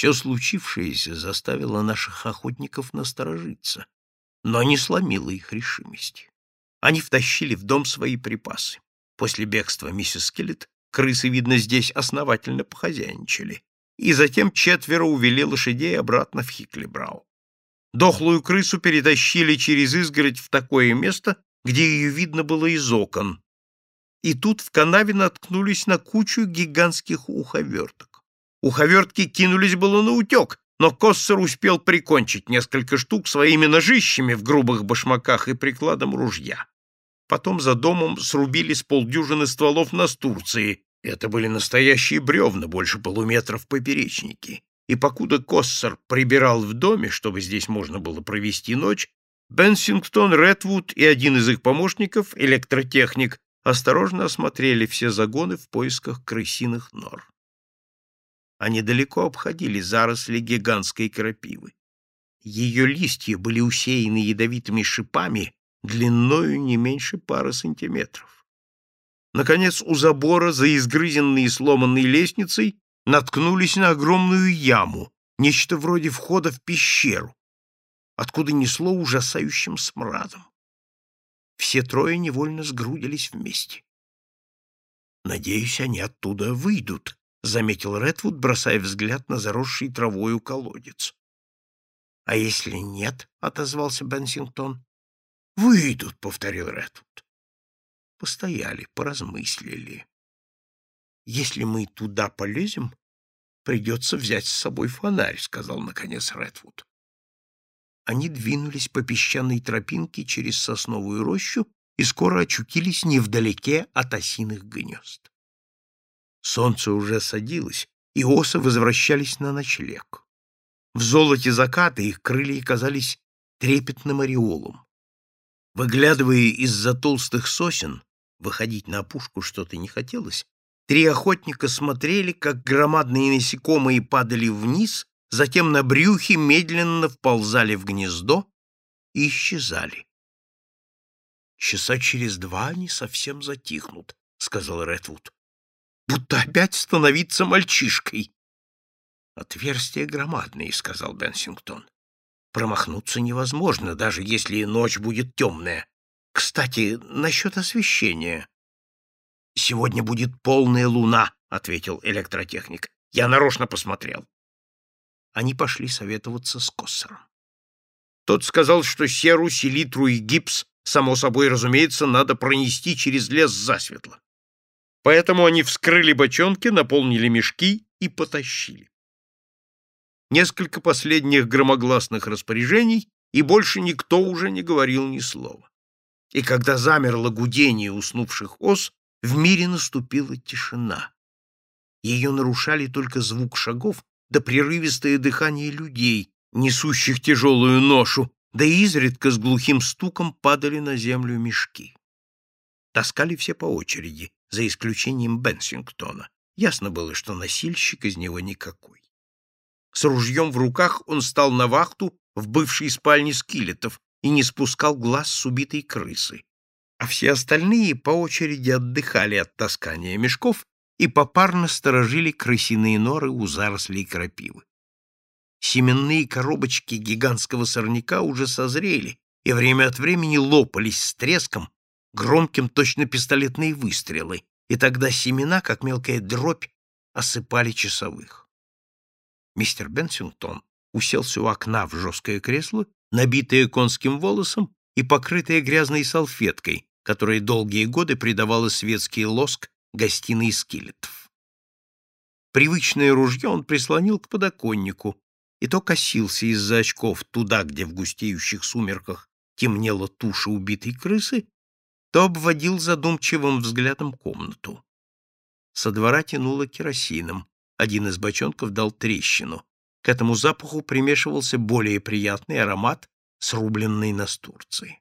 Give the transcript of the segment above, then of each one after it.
Все случившееся заставило наших охотников насторожиться, но не сломило их решимости. Они втащили в дом свои припасы. После бегства миссис Скелет крысы, видно, здесь основательно похозяйничали, и затем четверо увели лошадей обратно в Хиклибрау. Дохлую крысу перетащили через изгородь в такое место, где ее видно было из окон. И тут в канаве наткнулись на кучу гигантских уховерток. Уховертки кинулись было на утек, но Коссер успел прикончить несколько штук своими ножищами в грубых башмаках и прикладом ружья. Потом за домом срубили с полдюжины стволов настурции. Это были настоящие бревна, больше полуметра в поперечнике. И покуда Коссер прибирал в доме, чтобы здесь можно было провести ночь, Бенсингтон, Редвуд и один из их помощников, электротехник, осторожно осмотрели все загоны в поисках крысиных нор. Они далеко обходили заросли гигантской крапивы. Ее листья были усеяны ядовитыми шипами длиною не меньше пары сантиметров. Наконец, у забора, за изгрызенной и сломанной лестницей, наткнулись на огромную яму, нечто вроде входа в пещеру, откуда несло ужасающим смрадом. Все трое невольно сгрудились вместе. «Надеюсь, они оттуда выйдут», — заметил Редвуд, бросая взгляд на заросший травою колодец. «А если нет?» — отозвался Бенсингтон. «Выйдут», — повторил Редвуд. Постояли, поразмыслили. «Если мы туда полезем, придется взять с собой фонарь», — сказал, наконец, Редвуд. Они двинулись по песчаной тропинке через сосновую рощу и скоро очутились невдалеке от осиных гнезд. Солнце уже садилось, и осы возвращались на ночлег. В золоте заката их крылья казались трепетным ореолом. Выглядывая из-за толстых сосен, выходить на опушку что-то не хотелось, три охотника смотрели, как громадные насекомые падали вниз затем на брюхе медленно вползали в гнездо и исчезали. «Часа через два они совсем затихнут», — сказал Редвуд. «Будто опять становиться мальчишкой». «Отверстия громадные», — сказал Бенсингтон. «Промахнуться невозможно, даже если ночь будет темная. Кстати, насчет освещения». «Сегодня будет полная луна», — ответил электротехник. «Я нарочно посмотрел они пошли советоваться с Коссером. Тот сказал, что серу, селитру и гипс, само собой разумеется, надо пронести через лес засветло. Поэтому они вскрыли бочонки, наполнили мешки и потащили. Несколько последних громогласных распоряжений, и больше никто уже не говорил ни слова. И когда замерло гудение уснувших ос, в мире наступила тишина. Ее нарушали только звук шагов да прерывистое дыхание людей, несущих тяжелую ношу, да изредка с глухим стуком падали на землю мешки. Таскали все по очереди, за исключением Бенсингтона. Ясно было, что носильщик из него никакой. С ружьем в руках он стал на вахту в бывшей спальне скелетов и не спускал глаз с убитой крысы. А все остальные по очереди отдыхали от таскания мешков и попарно сторожили крысиные норы у зарослей крапивы. Семенные коробочки гигантского сорняка уже созрели и время от времени лопались с треском, громким точно пистолетные выстрелы, и тогда семена, как мелкая дробь, осыпали часовых. Мистер Бенсингтон уселся у окна в жесткое кресло, набитое конским волосом и покрытое грязной салфеткой, которая долгие годы придавала светский лоск гостиной скелетов. Привычное ружье он прислонил к подоконнику, и то косился из-за очков туда, где в густеющих сумерках темнела туша убитой крысы, то обводил задумчивым взглядом комнату. Со двора тянуло керосином, один из бочонков дал трещину. К этому запаху примешивался более приятный аромат срубленной настурции.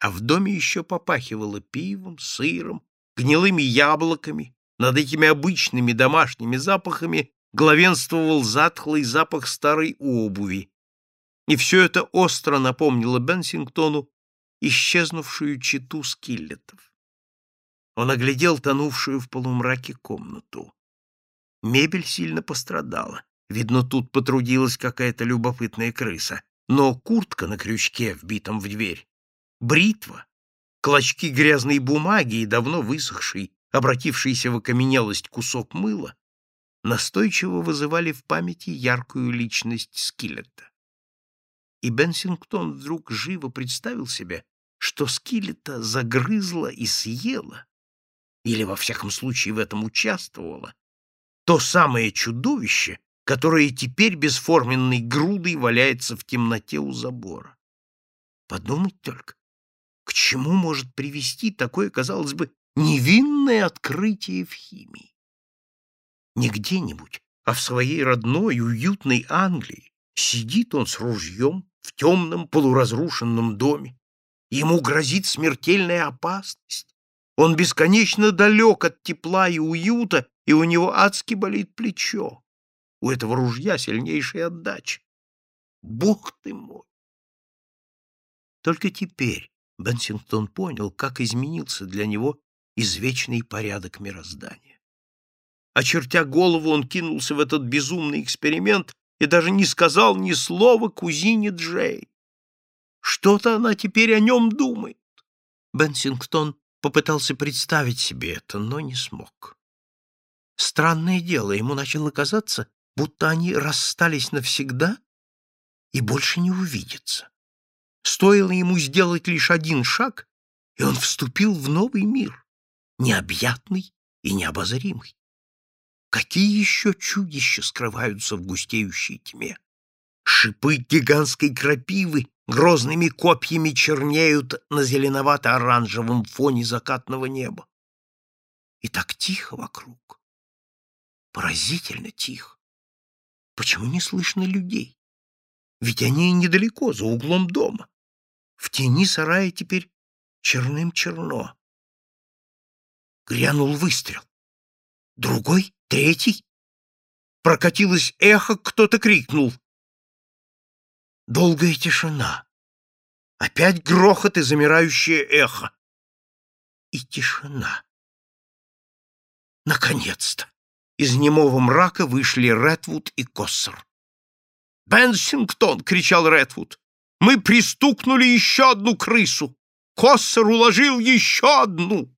А в доме еще попахивало пивом, сыром, гнилыми яблоками, над этими обычными домашними запахами главенствовал затхлый запах старой обуви. И все это остро напомнило Бенсингтону исчезнувшую читу скиллетов. Он оглядел тонувшую в полумраке комнату. Мебель сильно пострадала. Видно, тут потрудилась какая-то любопытная крыса. Но куртка на крючке, вбитом в дверь, бритва, клочки грязной бумаги и давно высохший, обратившийся в окаменелость кусок мыла, настойчиво вызывали в памяти яркую личность Скиллета. И Бенсингтон вдруг живо представил себе, что Скиллета загрызла и съела, или, во всяком случае, в этом участвовала, то самое чудовище, которое теперь бесформенной грудой валяется в темноте у забора. Подумать только, к чему может привести такое, казалось бы, невинное открытие в химии? Не где-нибудь, а в своей родной уютной Англии сидит он с ружьем в темном полуразрушенном доме. Ему грозит смертельная опасность. Он бесконечно далек от тепла и уюта, и у него адски болит плечо. У этого ружья сильнейшая отдача. Бог ты мой! Только теперь Бенсингтон понял, как изменился для него извечный порядок мироздания. Очертя голову, он кинулся в этот безумный эксперимент и даже не сказал ни слова кузине Джей. Что-то она теперь о нем думает. Бенсингтон попытался представить себе это, но не смог. Странное дело, ему начало казаться, будто они расстались навсегда и больше не увидятся. Стоило ему сделать лишь один шаг, и он вступил в новый мир, необъятный и необозримый. Какие еще чудища скрываются в густеющей тьме? Шипы гигантской крапивы грозными копьями чернеют на зеленовато-оранжевом фоне закатного неба. И так тихо вокруг. Поразительно тихо. Почему не слышно людей? Ведь они недалеко, за углом дома. В тени сарая теперь черным-черно. Грянул выстрел. Другой, третий. Прокатилось эхо, кто-то крикнул. Долгая тишина. Опять грохот и замирающее эхо. И тишина. Наконец-то! Из немого мрака вышли Редвуд и Коссер. «Бенсингтон!» — кричал Редвуд. «Мы пристукнули еще одну крысу! Коссер уложил еще одну!»